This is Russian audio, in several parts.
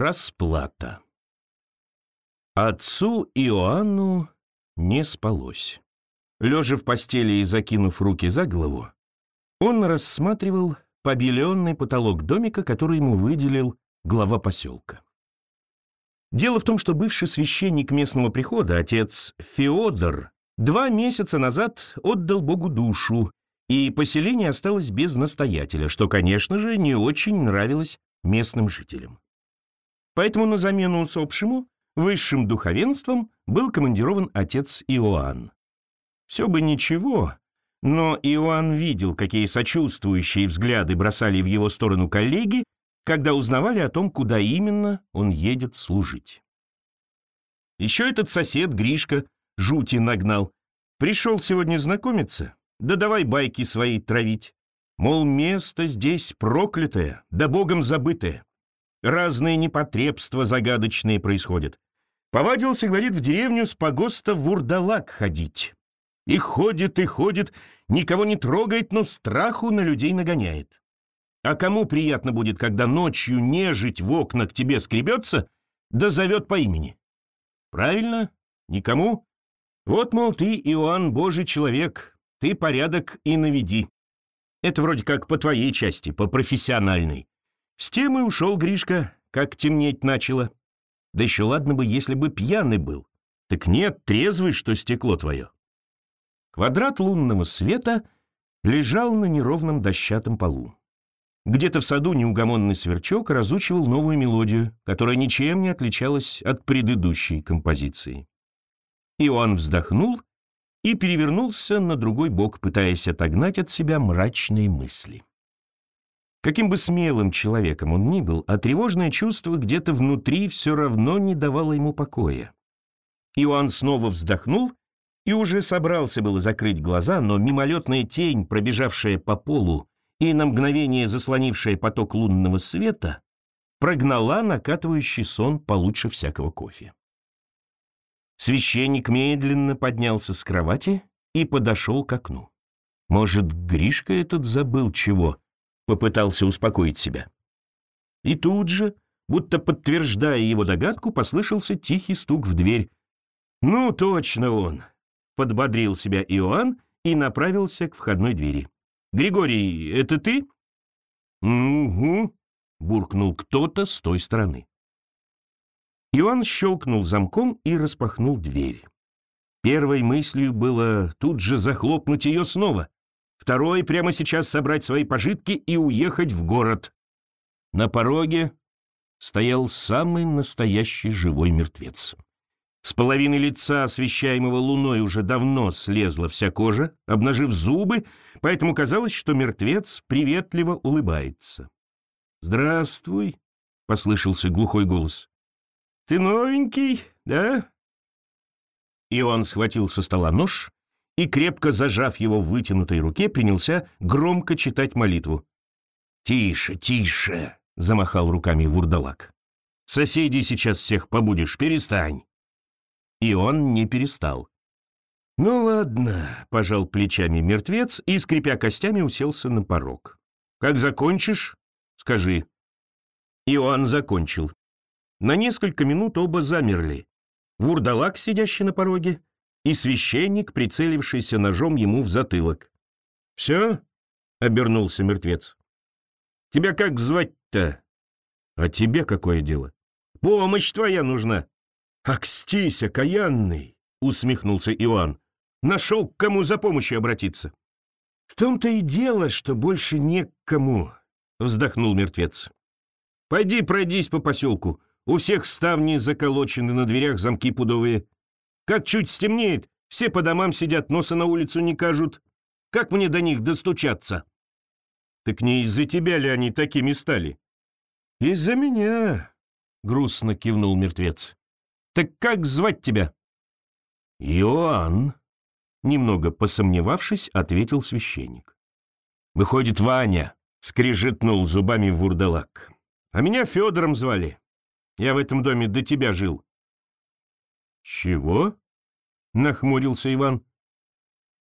Расплата. Отцу Иоанну не спалось. Лежа в постели и закинув руки за голову, он рассматривал побеленный потолок домика, который ему выделил глава поселка. Дело в том, что бывший священник местного прихода, отец Феодор, два месяца назад отдал Богу душу, и поселение осталось без настоятеля, что, конечно же, не очень нравилось местным жителям. Поэтому на замену усопшему высшим духовенством был командирован отец Иоанн. Все бы ничего, но Иоанн видел, какие сочувствующие взгляды бросали в его сторону коллеги, когда узнавали о том, куда именно он едет служить. Еще этот сосед Гришка жути нагнал. Пришел сегодня знакомиться, да давай байки свои травить. Мол, место здесь проклятое, да богом забытое. Разные непотребства загадочные происходят. Повадился, говорит, в деревню с погоста в Урдалак ходить. И ходит, и ходит, никого не трогает, но страху на людей нагоняет. А кому приятно будет, когда ночью нежить в окна к тебе скребется, да зовет по имени? Правильно? Никому? Вот, мол, ты, Иоанн, Божий человек, ты порядок и наведи. Это вроде как по твоей части, по профессиональной. С тем и ушел Гришка, как темнеть начало. Да еще ладно бы, если бы пьяный был. Так нет, трезвый, что стекло твое. Квадрат лунного света лежал на неровном дощатом полу. Где-то в саду неугомонный сверчок разучивал новую мелодию, которая ничем не отличалась от предыдущей композиции. Иоанн вздохнул и перевернулся на другой бок, пытаясь отогнать от себя мрачные мысли. Каким бы смелым человеком он ни был, а тревожное чувство где-то внутри все равно не давало ему покоя. Иоанн снова вздохнул и уже собрался было закрыть глаза, но мимолетная тень, пробежавшая по полу и на мгновение заслонившая поток лунного света, прогнала накатывающий сон получше всякого кофе. Священник медленно поднялся с кровати и подошел к окну. Может, Гришка этот забыл чего? Попытался успокоить себя. И тут же, будто подтверждая его догадку, послышался тихий стук в дверь. «Ну, точно он!» — подбодрил себя Иоанн и направился к входной двери. «Григорий, это ты?» «Угу», — буркнул кто-то с той стороны. Иоанн щелкнул замком и распахнул дверь. Первой мыслью было тут же захлопнуть ее снова. Второй — прямо сейчас собрать свои пожитки и уехать в город. На пороге стоял самый настоящий живой мертвец. С половины лица, освещаемого луной, уже давно слезла вся кожа, обнажив зубы, поэтому казалось, что мертвец приветливо улыбается. «Здравствуй», — послышался глухой голос. «Ты новенький, да?» И он схватил со стола нож и, крепко зажав его в вытянутой руке, принялся громко читать молитву. «Тише, тише!» — замахал руками вурдалак. «Соседей сейчас всех побудешь, перестань!» И он не перестал. «Ну ладно», — пожал плечами мертвец и, скрипя костями, уселся на порог. «Как закончишь, скажи». Иоанн закончил. На несколько минут оба замерли. Вурдалак, сидящий на пороге, и священник, прицелившийся ножом ему в затылок. «Все?» — обернулся мертвец. «Тебя как звать-то?» «А тебе какое дело?» «Помощь твоя нужна!» «Акстись, окаянный!» — усмехнулся Иоанн. «Нашел, к кому за помощью обратиться». «В том-то и дело, что больше не к кому», — вздохнул мертвец. «Пойди пройдись по поселку. У всех ставни заколочены, на дверях замки пудовые. Как чуть стемнеет, все по домам сидят, носа на улицу не кажут. Как мне до них достучаться?» «Так не из-за тебя ли они такими стали?» «Из-за меня», — грустно кивнул мертвец. Так как звать тебя?» «Иоанн», — немного посомневавшись, ответил священник. «Выходит, Ваня», — скрижетнул зубами вурдалак. «А меня Федором звали. Я в этом доме до тебя жил». «Чего?» — нахмурился Иван.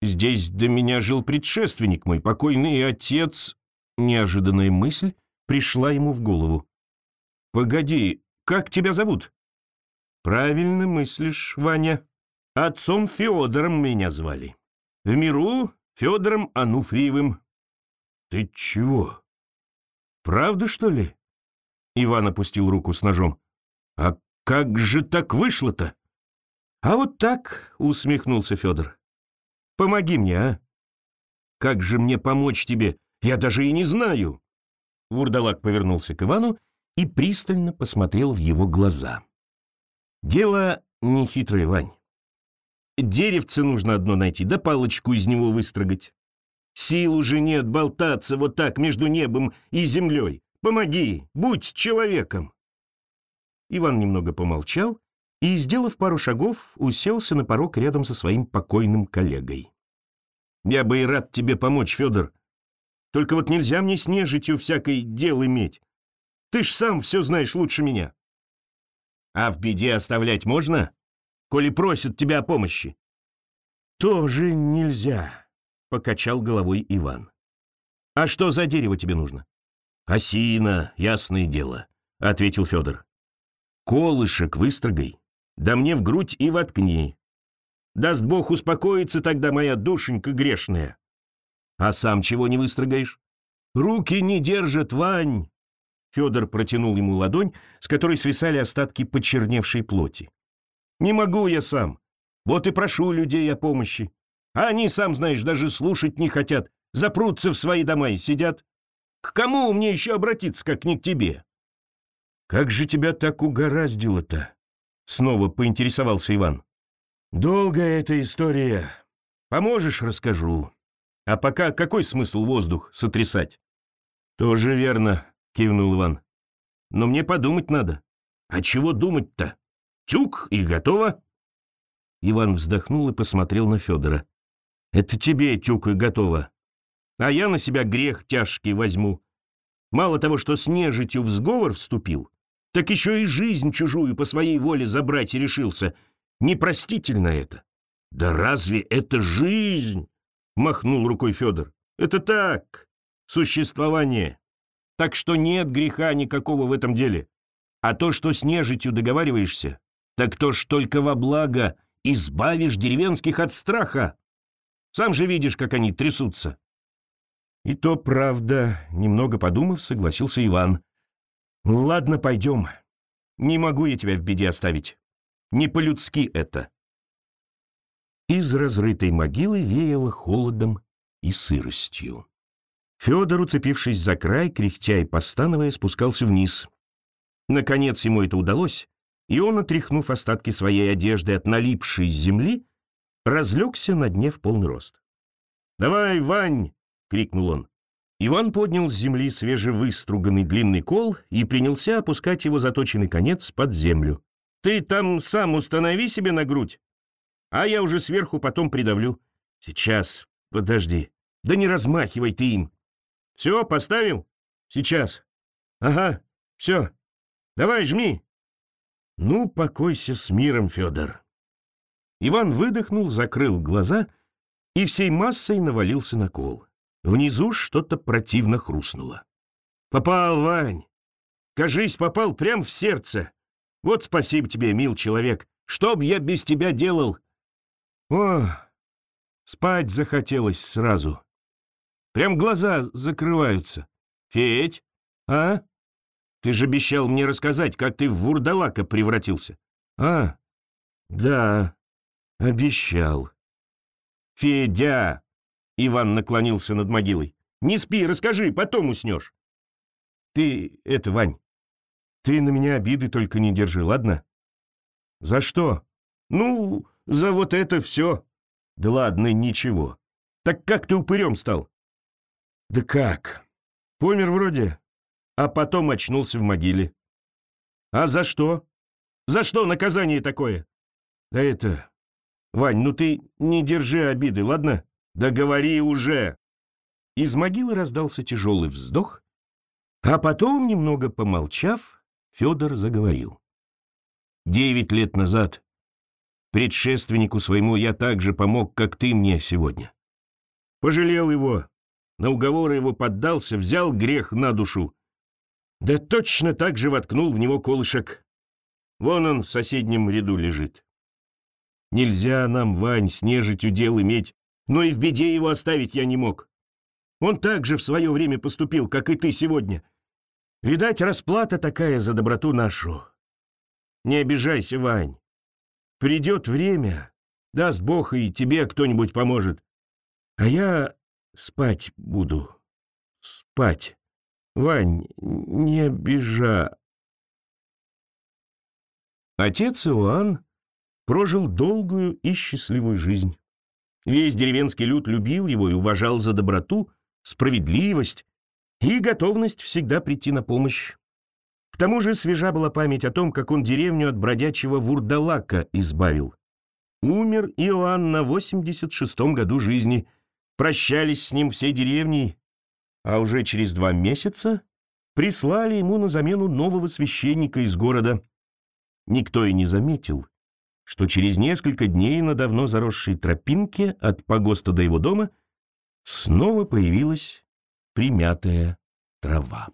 «Здесь до меня жил предшественник мой, покойный отец...» Неожиданная мысль пришла ему в голову. «Погоди, как тебя зовут?» «Правильно мыслишь, Ваня. Отцом Федором меня звали. В миру Федором Ануфриевым». «Ты чего? Правда, что ли?» Иван опустил руку с ножом. «А как же так вышло-то?» «А вот так», — усмехнулся Федор. «Помоги мне, а? Как же мне помочь тебе? Я даже и не знаю». Вурдалак повернулся к Ивану и пристально посмотрел в его глаза. «Дело нехитрое, Вань. Деревце нужно одно найти, да палочку из него выстрогать. Сил уже нет болтаться вот так между небом и землей. Помоги, будь человеком!» Иван немного помолчал и, сделав пару шагов, уселся на порог рядом со своим покойным коллегой. «Я бы и рад тебе помочь, Федор. Только вот нельзя мне с нежитью всякой дел иметь. Ты ж сам все знаешь лучше меня. А в беде оставлять можно, коли просят тебя о помощи?» «Тоже нельзя», — покачал головой Иван. «А что за дерево тебе нужно?» «Осина, ясное дело», — ответил Федор. «Колышек выстрогай, да мне в грудь и воткни. Даст Бог успокоиться тогда моя душенька грешная. А сам чего не выстрогаешь? Руки не держат, Вань!» Федор протянул ему ладонь, с которой свисали остатки почерневшей плоти. «Не могу я сам. Вот и прошу людей о помощи. А они, сам знаешь, даже слушать не хотят. Запрутся в свои дома и сидят. К кому мне еще обратиться, как не к тебе?» «Как же тебя так угораздило-то?» Снова поинтересовался Иван. «Долгая эта история. Поможешь, расскажу. А пока какой смысл воздух сотрясать?» «Тоже верно», — кивнул Иван. «Но мне подумать надо. А чего думать-то? Тюк и готово?» Иван вздохнул и посмотрел на Федора. «Это тебе тюк и готово а я на себя грех тяжкий возьму. Мало того, что с нежитью в сговор вступил, так еще и жизнь чужую по своей воле забрать и решился. Непростительно это. Да разве это жизнь? Махнул рукой Федор. Это так, существование. Так что нет греха никакого в этом деле. А то, что с нежитью договариваешься, так то ж только во благо избавишь деревенских от страха. Сам же видишь, как они трясутся. «И то правда», — немного подумав, согласился Иван. «Ладно, пойдем. Не могу я тебя в беде оставить. Не по-людски это». Из разрытой могилы веяло холодом и сыростью. Федор, уцепившись за край, кряхтя и постановая, спускался вниз. Наконец ему это удалось, и он, отряхнув остатки своей одежды от налипшей земли, разлегся на дне в полный рост. «Давай, Вань!» крикнул он. Иван поднял с земли свежевыструганный длинный кол и принялся опускать его заточенный конец под землю. «Ты там сам установи себе на грудь, а я уже сверху потом придавлю. Сейчас, подожди. Да не размахивай ты им. Все, поставил? Сейчас. Ага, все. Давай, жми». «Ну, покойся с миром, Федор». Иван выдохнул, закрыл глаза и всей массой навалился на кол. Внизу что-то противно хрустнуло. «Попал, Вань! Кажись, попал прямо в сердце. Вот спасибо тебе, мил человек. Что б я без тебя делал?» «О, спать захотелось сразу. Прям глаза закрываются. Федь, а? Ты же обещал мне рассказать, как ты в вурдалака превратился. А, да, обещал. Федя, Иван наклонился над могилой. «Не спи, расскажи, потом уснешь». «Ты это, Вань, ты на меня обиды только не держи, ладно?» «За что?» «Ну, за вот это все». «Да ладно, ничего. Так как ты упырем стал?» «Да как? Помер вроде, а потом очнулся в могиле». «А за что? За что наказание такое?» «Да это... Вань, ну ты не держи обиды, ладно?» «Да говори уже!» Из могилы раздался тяжелый вздох, а потом, немного помолчав, Федор заговорил. «Девять лет назад предшественнику своему я так же помог, как ты мне сегодня. Пожалел его, на уговоры его поддался, взял грех на душу. Да точно так же воткнул в него колышек. Вон он в соседнем ряду лежит. Нельзя нам, Вань, с нежитью дел иметь, но и в беде его оставить я не мог. Он так же в свое время поступил, как и ты сегодня. Видать, расплата такая за доброту нашу. Не обижайся, Вань. Придет время, даст Бог, и тебе кто-нибудь поможет. А я спать буду. Спать. Вань, не обижа. Отец Иоанн прожил долгую и счастливую жизнь. Весь деревенский люд любил его и уважал за доброту, справедливость и готовность всегда прийти на помощь. К тому же свежа была память о том, как он деревню от бродячего вурдалака избавил. Умер Иоанн на 86-м году жизни. Прощались с ним все деревни, а уже через два месяца прислали ему на замену нового священника из города. Никто и не заметил, что через несколько дней на давно заросшей тропинке от погоста до его дома снова появилась примятая трава.